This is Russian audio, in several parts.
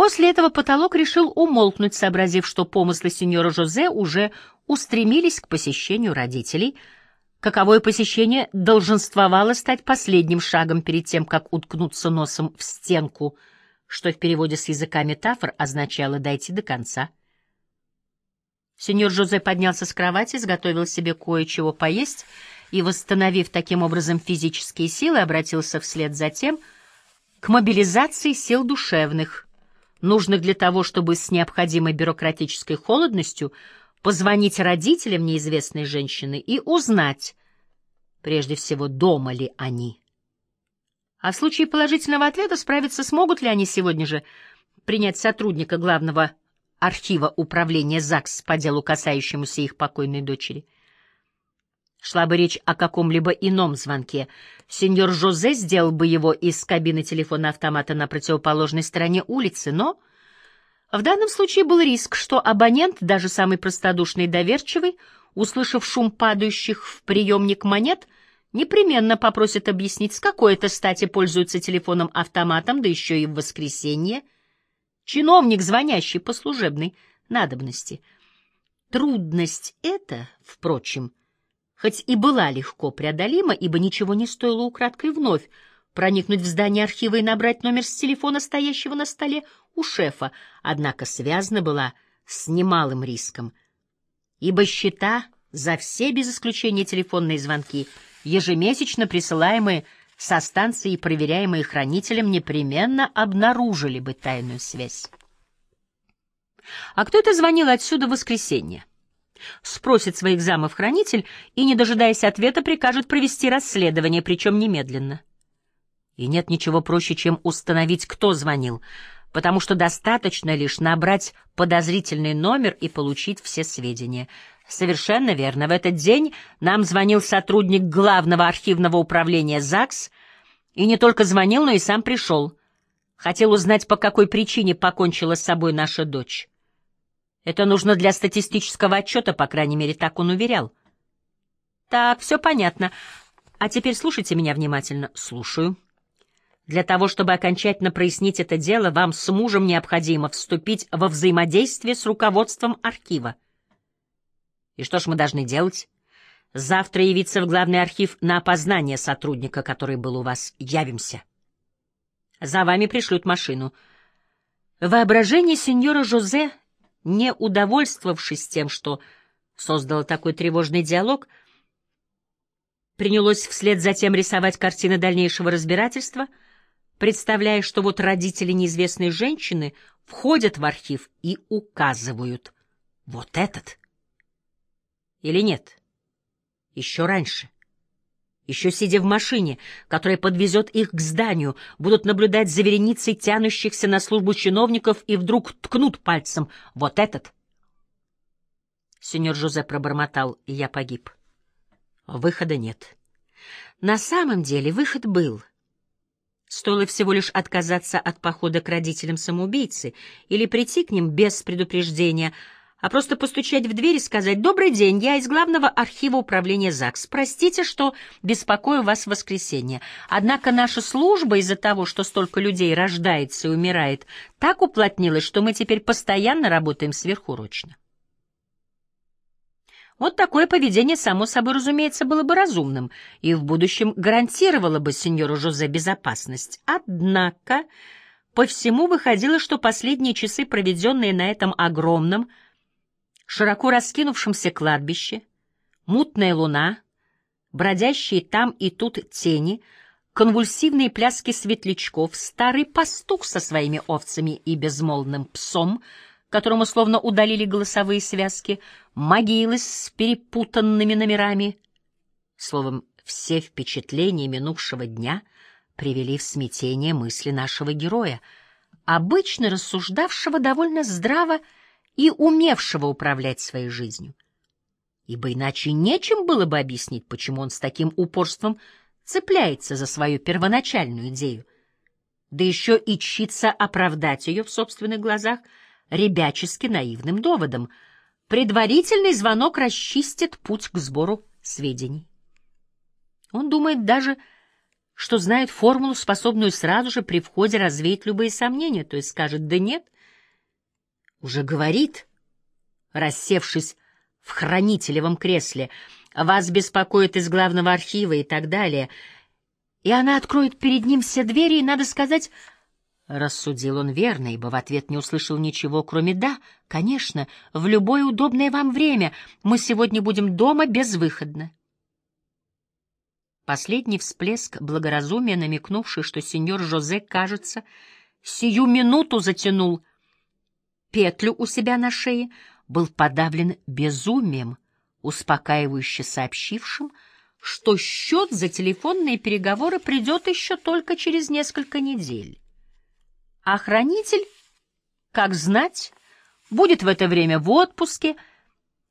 После этого потолок решил умолкнуть, сообразив, что помыслы сеньора Жозе уже устремились к посещению родителей. Каковое посещение долженствовало стать последним шагом перед тем, как уткнуться носом в стенку, что в переводе с языка метафор означало «дойти до конца». Сеньор Жозе поднялся с кровати, изготовил себе кое-чего поесть и, восстановив таким образом физические силы, обратился вслед за тем к мобилизации сил душевных, нужных для того, чтобы с необходимой бюрократической холодностью позвонить родителям неизвестной женщины и узнать, прежде всего, дома ли они. А в случае положительного ответа справиться смогут ли они сегодня же принять сотрудника главного архива управления ЗАГС по делу, касающемуся их покойной дочери. Шла бы речь о каком-либо ином звонке. Сеньор Жозе сделал бы его из кабины телефона-автомата на противоположной стороне улицы, но в данном случае был риск, что абонент, даже самый простодушный и доверчивый, услышав шум падающих в приемник монет, непременно попросит объяснить, с какой это стати пользуется телефоном-автоматом, да еще и в воскресенье — чиновник, звонящий по служебной надобности. Трудность эта, впрочем, хоть и была легко преодолима, ибо ничего не стоило украдкой вновь проникнуть в здание архива и набрать номер с телефона, стоящего на столе у шефа, однако связана была с немалым риском, ибо счета за все без исключения телефонные звонки, ежемесячно присылаемые со станции, проверяемые хранителем, непременно обнаружили бы тайную связь. А кто это звонил отсюда в воскресенье? Спросит своих замов хранитель и, не дожидаясь ответа, прикажет провести расследование, причем немедленно. И нет ничего проще, чем установить, кто звонил, потому что достаточно лишь набрать подозрительный номер и получить все сведения — Совершенно верно. В этот день нам звонил сотрудник главного архивного управления ЗАГС, и не только звонил, но и сам пришел. Хотел узнать, по какой причине покончила с собой наша дочь. Это нужно для статистического отчета, по крайней мере, так он уверял. Так, все понятно. А теперь слушайте меня внимательно. Слушаю. Для того, чтобы окончательно прояснить это дело, вам с мужем необходимо вступить во взаимодействие с руководством архива. И что ж мы должны делать? Завтра явиться в главный архив на опознание сотрудника, который был у вас. Явимся. За вами пришлют машину. Воображение сеньора Жозе, не удовольствовавшись тем, что создало такой тревожный диалог, принялось вслед за тем рисовать картины дальнейшего разбирательства, представляя, что вот родители неизвестной женщины входят в архив и указывают «вот этот». Или нет? Еще раньше. Еще сидя в машине, которая подвезет их к зданию, будут наблюдать за вереницей тянущихся на службу чиновников и вдруг ткнут пальцем. Вот этот. Сеньор Жозе пробормотал, и я погиб. Выхода нет. На самом деле выход был. Стоило всего лишь отказаться от похода к родителям самоубийцы или прийти к ним без предупреждения — а просто постучать в дверь и сказать «Добрый день, я из главного архива управления ЗАГС. Простите, что беспокою вас в воскресенье. Однако наша служба из-за того, что столько людей рождается и умирает, так уплотнилась, что мы теперь постоянно работаем сверхурочно». Вот такое поведение, само собой разумеется, было бы разумным и в будущем гарантировало бы сеньору Жозе безопасность. Однако по всему выходило, что последние часы, проведенные на этом огромном, широко раскинувшемся кладбище, мутная луна, бродящие там и тут тени, конвульсивные пляски светлячков, старый пастух со своими овцами и безмолвным псом, которому словно удалили голосовые связки, могилы с перепутанными номерами. Словом, все впечатления минувшего дня привели в смятение мысли нашего героя, обычно рассуждавшего довольно здраво и умевшего управлять своей жизнью. Ибо иначе нечем было бы объяснить, почему он с таким упорством цепляется за свою первоначальную идею, да еще и чится оправдать ее в собственных глазах ребячески наивным доводом. Предварительный звонок расчистит путь к сбору сведений. Он думает даже, что знает формулу, способную сразу же при входе развеять любые сомнения, то есть скажет «да нет», уже говорит, рассевшись в хранителевом кресле, «вас беспокоит из главного архива» и так далее, и она откроет перед ним все двери, и, надо сказать, Рассудил он верно, ибо в ответ не услышал ничего, кроме «да, конечно, в любое удобное вам время. Мы сегодня будем дома безвыходно». Последний всплеск благоразумия, намекнувший, что сеньор Жозе, кажется, сию минуту затянул петлю у себя на шее, был подавлен безумием, успокаивающе сообщившим, что счет за телефонные переговоры придет еще только через несколько недель. А хранитель, как знать, будет в это время в отпуске,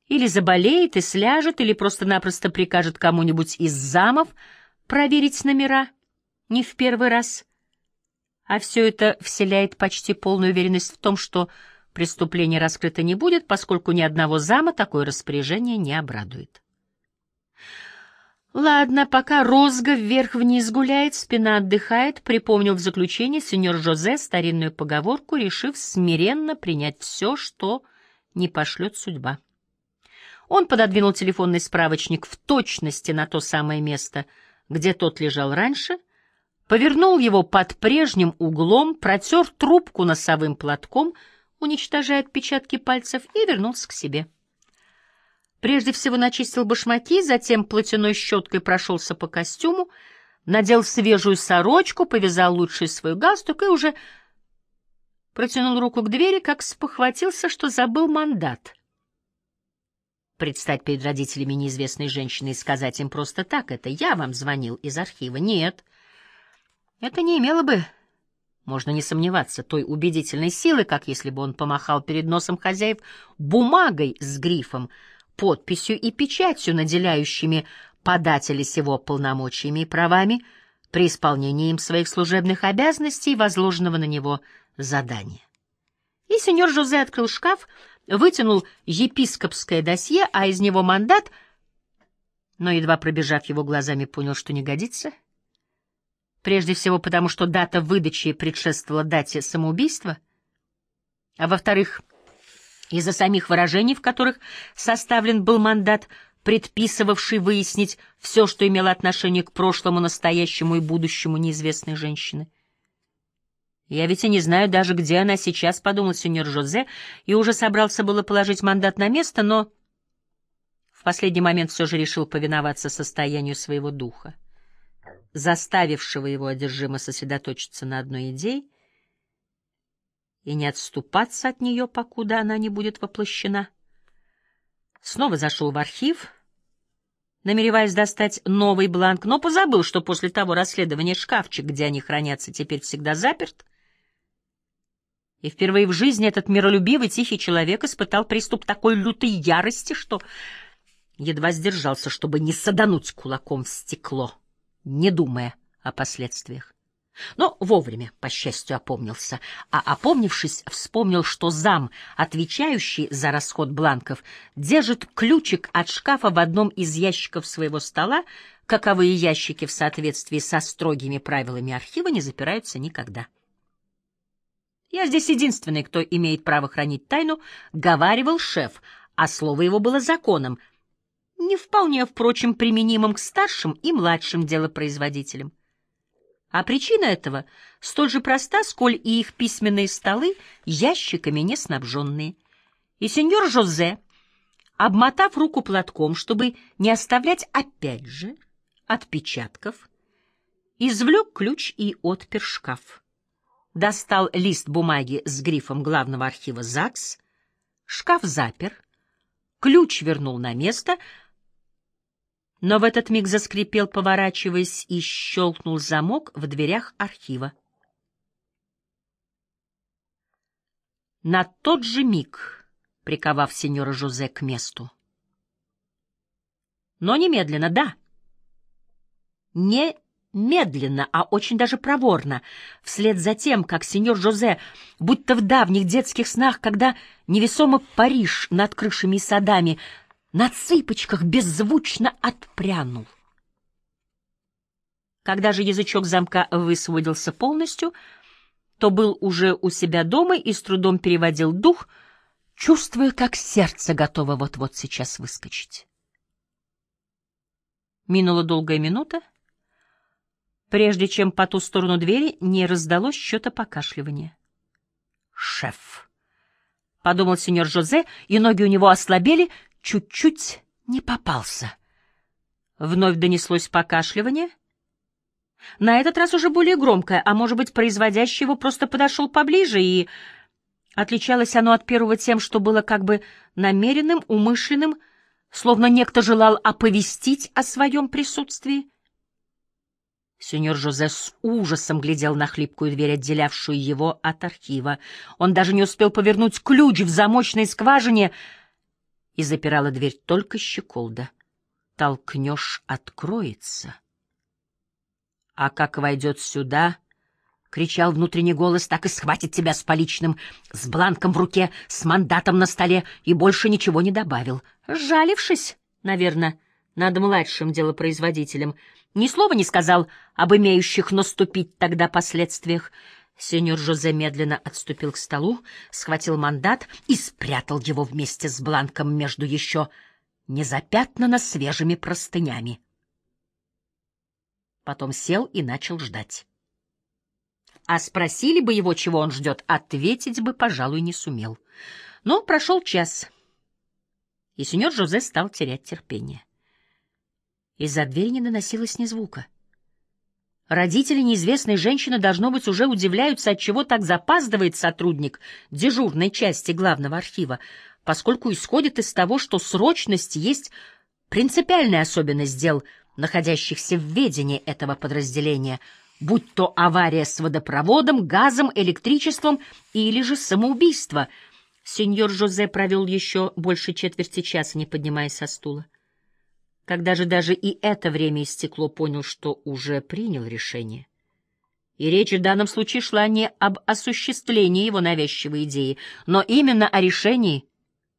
или заболеет и сляжет, или просто-напросто прикажет кому-нибудь из замов проверить номера, не в первый раз. А все это вселяет почти полную уверенность в том, что преступление раскрыто не будет, поскольку ни одного зама такое распоряжение не обрадует. Ладно, пока розга вверх-вниз гуляет, спина отдыхает, припомнил в заключение сеньор Жозе старинную поговорку, решив смиренно принять все, что не пошлет судьба. Он пододвинул телефонный справочник в точности на то самое место, где тот лежал раньше, повернул его под прежним углом, протер трубку носовым платком, уничтожая отпечатки пальцев, и вернулся к себе. Прежде всего начистил башмаки, затем платяной щеткой прошелся по костюму, надел свежую сорочку, повязал лучший свой галстук и уже протянул руку к двери, как спохватился, что забыл мандат. Предстать перед родителями неизвестной женщины и сказать им просто так, это я вам звонил из архива. Нет, это не имело бы, можно не сомневаться, той убедительной силы, как если бы он помахал перед носом хозяев бумагой с грифом — подписью и печатью, наделяющими подателя сего полномочиями и правами при исполнении им своих служебных обязанностей возложенного на него задания. И сеньор Жозе открыл шкаф, вытянул епископское досье, а из него мандат, но, едва пробежав его глазами, понял, что не годится. Прежде всего потому, что дата выдачи предшествовала дате самоубийства, а во-вторых, из-за самих выражений, в которых составлен был мандат, предписывавший выяснить все, что имело отношение к прошлому, настоящему и будущему неизвестной женщины. «Я ведь и не знаю даже, где она сейчас», — подумал сеньор Жозе, и уже собрался было положить мандат на место, но в последний момент все же решил повиноваться состоянию своего духа, заставившего его одержимо сосредоточиться на одной идее — и не отступаться от нее, покуда она не будет воплощена. Снова зашел в архив, намереваясь достать новый бланк, но позабыл, что после того расследования шкафчик, где они хранятся, теперь всегда заперт. И впервые в жизни этот миролюбивый тихий человек испытал приступ такой лютой ярости, что едва сдержался, чтобы не садануть кулаком в стекло, не думая о последствиях. Но вовремя, по счастью, опомнился, а опомнившись, вспомнил, что зам, отвечающий за расход бланков, держит ключик от шкафа в одном из ящиков своего стола, каковые ящики в соответствии со строгими правилами архива не запираются никогда. «Я здесь единственный, кто имеет право хранить тайну», — говаривал шеф, а слово его было законом, не вполне, впрочем, применимым к старшим и младшим делопроизводителям. А причина этого столь же проста, сколь и их письменные столы ящиками не снабженные. И сеньор Жозе, обмотав руку платком, чтобы не оставлять опять же отпечатков, извлек ключ и отпер шкаф. Достал лист бумаги с грифом главного архива ЗАГС, шкаф запер, ключ вернул на место — но в этот миг заскрипел, поворачиваясь, и щелкнул замок в дверях архива. На тот же миг, приковав сеньора Жозе к месту. Но немедленно, да. Не медленно, а очень даже проворно, вслед за тем, как сеньор Жозе, будто в давних детских снах, когда невесомо Париж над крышами и садами на цыпочках беззвучно отпрянул. Когда же язычок замка высвободился полностью, то был уже у себя дома и с трудом переводил дух, чувствуя, как сердце готово вот-вот сейчас выскочить. Минула долгая минута, прежде чем по ту сторону двери не раздалось что-то покашливание. «Шеф!» — подумал сеньор Жозе, и ноги у него ослабели, чуть-чуть не попался. Вновь донеслось покашливание. На этот раз уже более громкое, а может быть, производящий его просто подошел поближе, и отличалось оно от первого тем, что было как бы намеренным, умышленным, словно некто желал оповестить о своем присутствии. Сеньор Жозе с ужасом глядел на хлипкую дверь, отделявшую его от архива. Он даже не успел повернуть ключ в замочной скважине, и запирала дверь только щеколда толкнешь, откроется. А как войдет сюда, — кричал внутренний голос, — так и схватит тебя с поличным, с бланком в руке, с мандатом на столе, и больше ничего не добавил. Жалившись, наверное, над младшим делопроизводителем, ни слова не сказал об имеющих наступить тогда последствиях. Сеньор Жозе медленно отступил к столу, схватил мандат и спрятал его вместе с бланком между еще не запятнана свежими простынями. Потом сел и начал ждать. А спросили бы его, чего он ждет, ответить бы, пожалуй, не сумел. Но прошел час, и сеньор Жозе стал терять терпение. Из-за двери не доносилось ни звука. Родители неизвестной женщины, должно быть, уже удивляются, от чего так запаздывает сотрудник дежурной части главного архива поскольку исходит из того, что срочность есть принципиальная особенность дел, находящихся в ведении этого подразделения, будь то авария с водопроводом, газом, электричеством или же самоубийство. Сеньор Жозе провел еще больше четверти часа, не поднимаясь со стула. Когда же даже и это время истекло, понял, что уже принял решение. И речь в данном случае шла не об осуществлении его навязчивой идеи, но именно о решении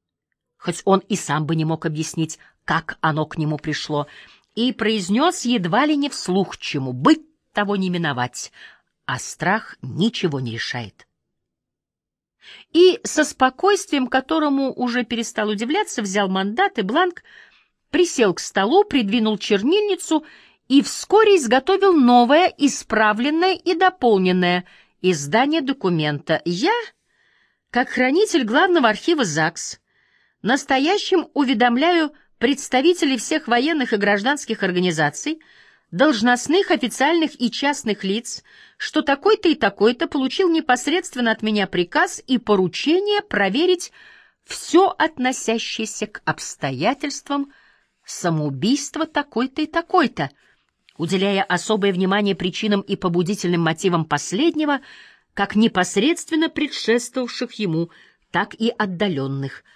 — хоть он и сам бы не мог объяснить, как оно к нему пришло, и произнес едва ли не вслух, чему быть того не миновать, а страх ничего не решает. И со спокойствием, которому уже перестал удивляться, взял мандат и бланк, присел к столу, придвинул чернильницу и вскоре изготовил новое, исправленное и дополненное издание документа. Я, как хранитель главного архива ЗАГС, Настоящим уведомляю представителей всех военных и гражданских организаций, должностных, официальных и частных лиц, что такой-то и такой-то получил непосредственно от меня приказ и поручение проверить все относящееся к обстоятельствам самоубийства такой-то и такой-то, уделяя особое внимание причинам и побудительным мотивам последнего, как непосредственно предшествовавших ему, так и отдаленных –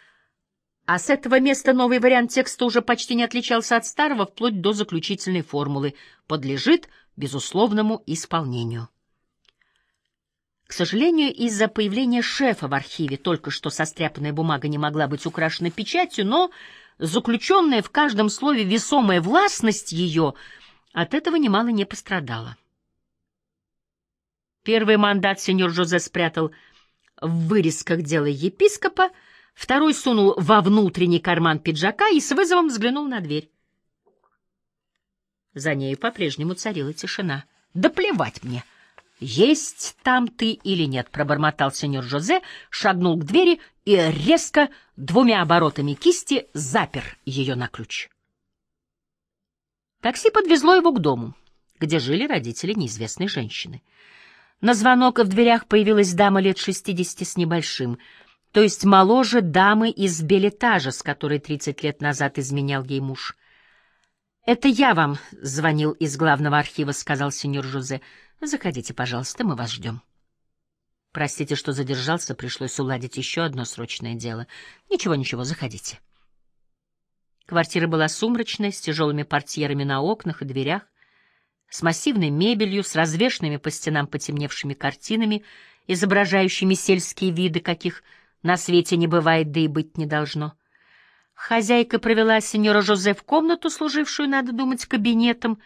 а с этого места новый вариант текста уже почти не отличался от старого, вплоть до заключительной формулы. «подлежит безусловному исполнению». К сожалению, из-за появления шефа в архиве только что состряпанная бумага не могла быть украшена печатью, но заключенная в каждом слове весомая властность ее от этого немало не пострадала. Первый мандат сеньор Жозе спрятал в вырезках дела епископа, Второй сунул во внутренний карман пиджака и с вызовом взглянул на дверь. За ней по-прежнему царила тишина. «Да плевать мне, есть там ты или нет», — пробормотал сеньор Жозе, шагнул к двери и резко двумя оборотами кисти запер ее на ключ. Такси подвезло его к дому, где жили родители неизвестной женщины. На звонок в дверях появилась дама лет шестидесяти с небольшим — то есть моложе дамы из билетажа, с которой 30 лет назад изменял ей муж. «Это я вам звонил из главного архива», — сказал сеньор Жозе. «Заходите, пожалуйста, мы вас ждем». «Простите, что задержался, пришлось уладить еще одно срочное дело. Ничего, ничего, заходите». Квартира была сумрачная, с тяжелыми портьерами на окнах и дверях, с массивной мебелью, с развешенными по стенам потемневшими картинами, изображающими сельские виды, каких на свете не бывает, да и быть не должно. Хозяйка провела сеньора Жозе в комнату, служившую, надо думать, кабинетом,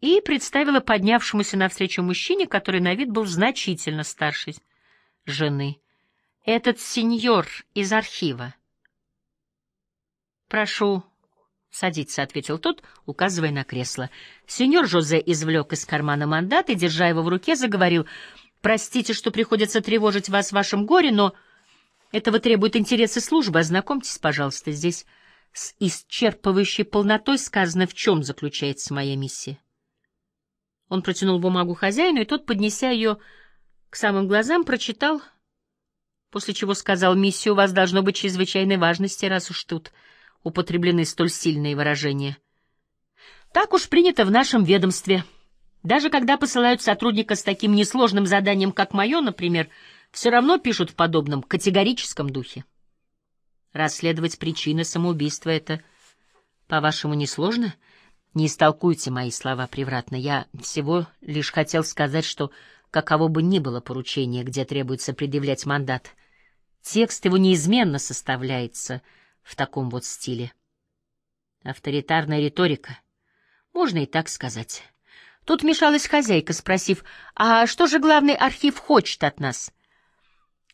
и представила поднявшемуся навстречу мужчине, который на вид был значительно старше жены. «Этот сеньор из архива». «Прошу садиться», — ответил тот, указывая на кресло. Сеньор Жозе извлек из кармана мандат и, держа его в руке, заговорил. «Простите, что приходится тревожить вас в вашем горе, но этого требует интересы службы. Ознакомьтесь, пожалуйста, здесь с исчерпывающей полнотой сказано, в чем заключается моя миссия». Он протянул бумагу хозяину, и тот, поднеся ее к самым глазам, прочитал, после чего сказал, «Миссия у вас должно быть чрезвычайной важности, раз уж тут употреблены столь сильные выражения. Так уж принято в нашем ведомстве. Даже когда посылают сотрудника с таким несложным заданием, как мое, например, все равно пишут в подобном категорическом духе. Расследовать причины самоубийства — это, по-вашему, несложно?» Не истолкуйте мои слова превратно. Я всего лишь хотел сказать, что каково бы ни было поручение, где требуется предъявлять мандат, текст его неизменно составляется в таком вот стиле. Авторитарная риторика. Можно и так сказать. Тут мешалась хозяйка, спросив, а что же главный архив хочет от нас?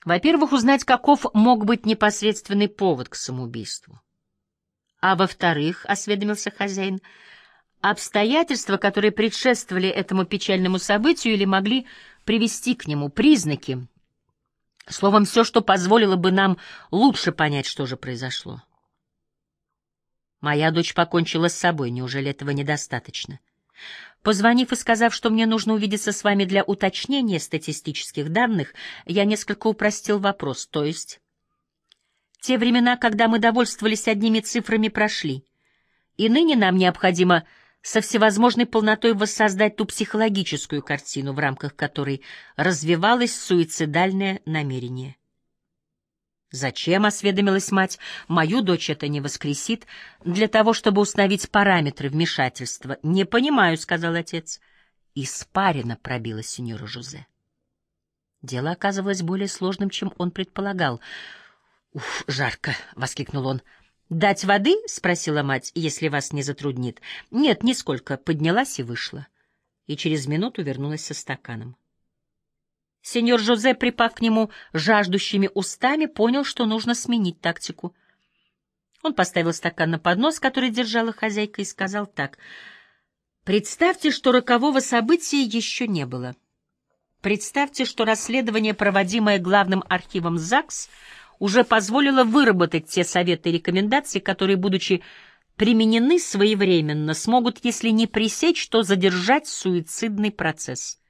Во-первых, узнать, каков мог быть непосредственный повод к самоубийству. А во-вторых, — осведомился хозяин, — обстоятельства, которые предшествовали этому печальному событию или могли привести к нему, признаки. Словом, все, что позволило бы нам лучше понять, что же произошло. Моя дочь покончила с собой, неужели этого недостаточно? Позвонив и сказав, что мне нужно увидеться с вами для уточнения статистических данных, я несколько упростил вопрос, то есть... Те времена, когда мы довольствовались одними цифрами, прошли, и ныне нам необходимо со всевозможной полнотой воссоздать ту психологическую картину, в рамках которой развивалось суицидальное намерение. «Зачем?» — осведомилась мать. «Мою дочь это не воскресит. Для того, чтобы установить параметры вмешательства». «Не понимаю», — сказал отец. Испарина пробила сеньора Жузе. Дело оказывалось более сложным, чем он предполагал. «Уф, жарко!» — воскликнул он. «Дать воды?» — спросила мать, — «если вас не затруднит». «Нет, нисколько». Поднялась и вышла. И через минуту вернулась со стаканом. Сеньор Жозе, припав к нему жаждущими устами, понял, что нужно сменить тактику. Он поставил стакан на поднос, который держала хозяйка, и сказал так. «Представьте, что рокового события еще не было. Представьте, что расследование, проводимое главным архивом ЗАГС, — уже позволило выработать те советы и рекомендации, которые, будучи применены своевременно, смогут, если не пресечь, то задержать суицидный процесс.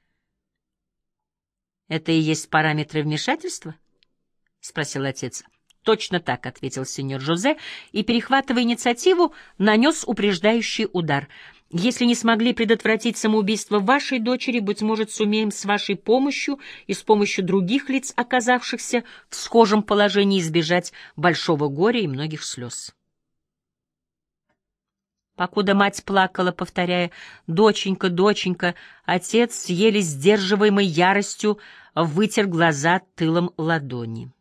«Это и есть параметры вмешательства?» — спросил отец. «Точно так», — ответил сеньор Жозе, и, перехватывая инициативу, нанес упреждающий удар — если не смогли предотвратить самоубийство вашей дочери, быть может, сумеем с вашей помощью и с помощью других лиц, оказавшихся в схожем положении, избежать большого горя и многих слез. Покуда мать плакала, повторяя «доченька, доченька», отец еле сдерживаемой яростью вытер глаза тылом ладони.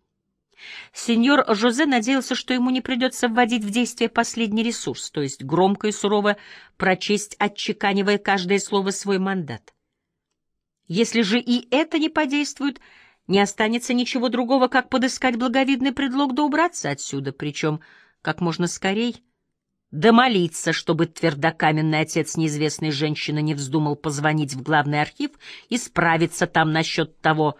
Сеньор Жозе надеялся, что ему не придется вводить в действие последний ресурс, то есть громко и сурово прочесть, отчеканивая каждое слово свой мандат. Если же и это не подействует, не останется ничего другого, как подыскать благовидный предлог да убраться отсюда, причем как можно скорей, да молиться, чтобы твердокаменный отец неизвестной женщины не вздумал позвонить в главный архив и справиться там насчет того,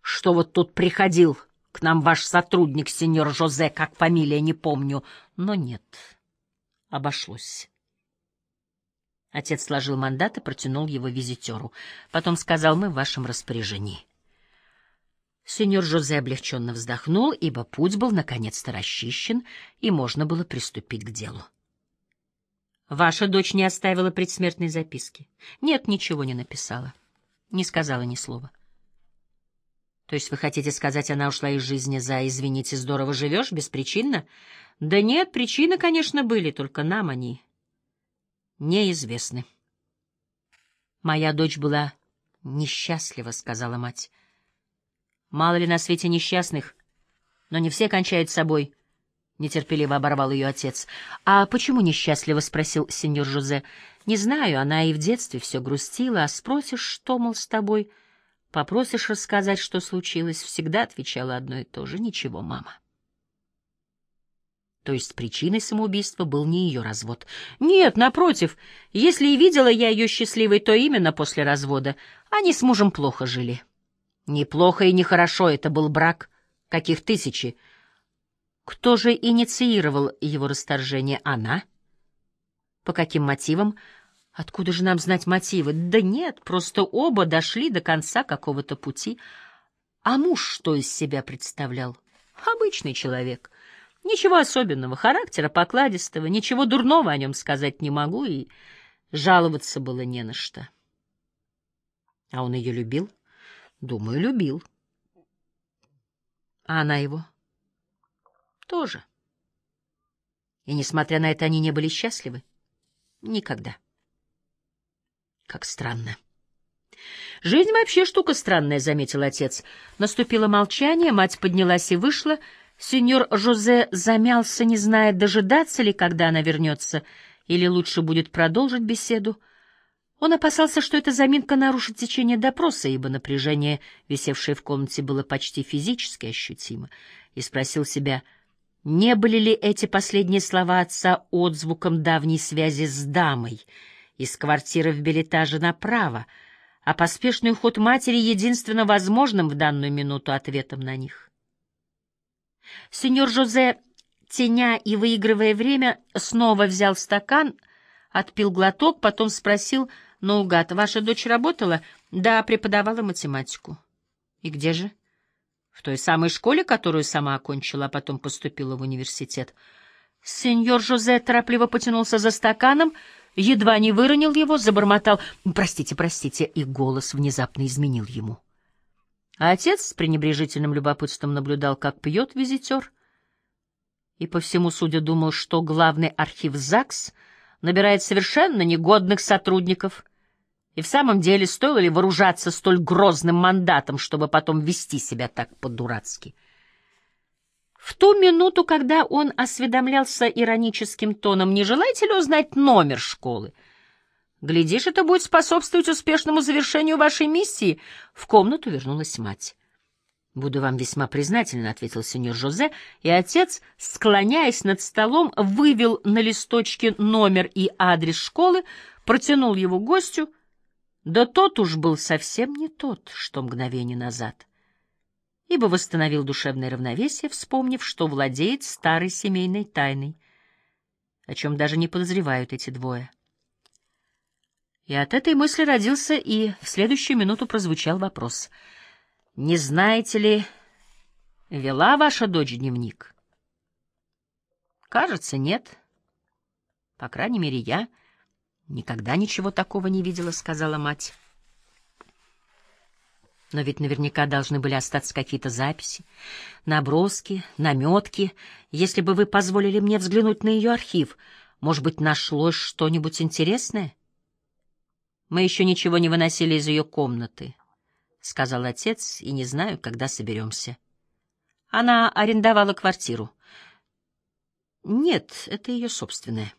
что вот тут приходил к нам ваш сотрудник, сеньор Жозе, как фамилия, не помню. Но нет, обошлось. Отец сложил мандат и протянул его визитеру. Потом сказал, мы в вашем распоряжении. Сеньор Жозе облегченно вздохнул, ибо путь был наконец-то расчищен, и можно было приступить к делу. Ваша дочь не оставила предсмертной записки? Нет, ничего не написала. Не сказала ни слова. — то есть вы хотите сказать, она ушла из жизни за «извините, здорово живешь» беспричинно? Да нет, причины, конечно, были, только нам они неизвестны. Моя дочь была несчастлива, — сказала мать. Мало ли на свете несчастных, но не все кончают собой. нетерпеливо оборвал ее отец. «А почему несчастливо?» — спросил сеньор Жозе. «Не знаю, она и в детстве все грустила, а спросишь, что, мол, с тобой, попросишь рассказать, что случилось, всегда отвечала одно и то же. Ничего, мама». То есть причиной самоубийства был не ее развод. Нет, напротив, если и видела я ее счастливой, то именно после развода. Они с мужем плохо жили. Неплохо и нехорошо, это был брак, каких тысячи. Кто же инициировал его расторжение? Она? По каким мотивам? Откуда же нам знать мотивы? Да нет, просто оба дошли до конца какого-то пути. А муж что из себя представлял? Обычный человек. Ничего особенного, характера покладистого, ничего дурного о нем сказать не могу, и жаловаться было не на что. А он ее любил? Думаю, любил. А она его? Тоже. И, несмотря на это, они не были счастливы? Никогда. Как странно. Жизнь вообще штука странная, — заметил отец. Наступило молчание, мать поднялась и вышла, — Сеньор Жозе замялся, не зная, дожидаться ли, когда она вернется, или лучше будет продолжить беседу. Он опасался, что эта заминка нарушит течение допроса, ибо напряжение, висевшее в комнате, было почти физически ощутимо, и спросил себя, не были ли эти последние слова отца отзвуком давней связи с дамой из квартиры в билетаже направо, а поспешный уход матери единственно возможным в данную минуту ответом на них. Сеньор Жозе, теня и выигрывая время, снова взял стакан, отпил глоток, потом спросил наугад, «Ваша дочь работала?» «Да, преподавала математику». «И где же?» «В той самой школе, которую сама окончила, а потом поступила в университет». Сеньор Жозе торопливо потянулся за стаканом, едва не выронил его, забормотал «Простите, простите», и голос внезапно изменил ему. А отец с пренебрежительным любопытством наблюдал, как пьет визитер, и по всему судя думал, что главный архив ЗАГС набирает совершенно негодных сотрудников. И в самом деле стоило ли вооружаться столь грозным мандатом, чтобы потом вести себя так по-дурацки? В ту минуту, когда он осведомлялся ироническим тоном, «Не желаете ли узнать номер школы?» Глядишь, это будет способствовать успешному завершению вашей миссии. В комнату вернулась мать. «Буду вам весьма признательна», — ответил сеньор Жозе, и отец, склоняясь над столом, вывел на листочке номер и адрес школы, протянул его гостю. Да тот уж был совсем не тот, что мгновение назад, ибо восстановил душевное равновесие, вспомнив, что владеет старой семейной тайной, о чем даже не подозревают эти двое. И от этой мысли родился и в следующую минуту прозвучал вопрос. «Не знаете ли, вела ваша дочь дневник?» «Кажется, нет. По крайней мере, я никогда ничего такого не видела», — сказала мать. Но ведь наверняка должны были остаться какие-то записи, наброски, наметки. Если бы вы позволили мне взглянуть на ее архив, может быть, нашлось что-нибудь интересное?» Мы еще ничего не выносили из ее комнаты, — сказал отец, — и не знаю, когда соберемся. Она арендовала квартиру. Нет, это ее собственная.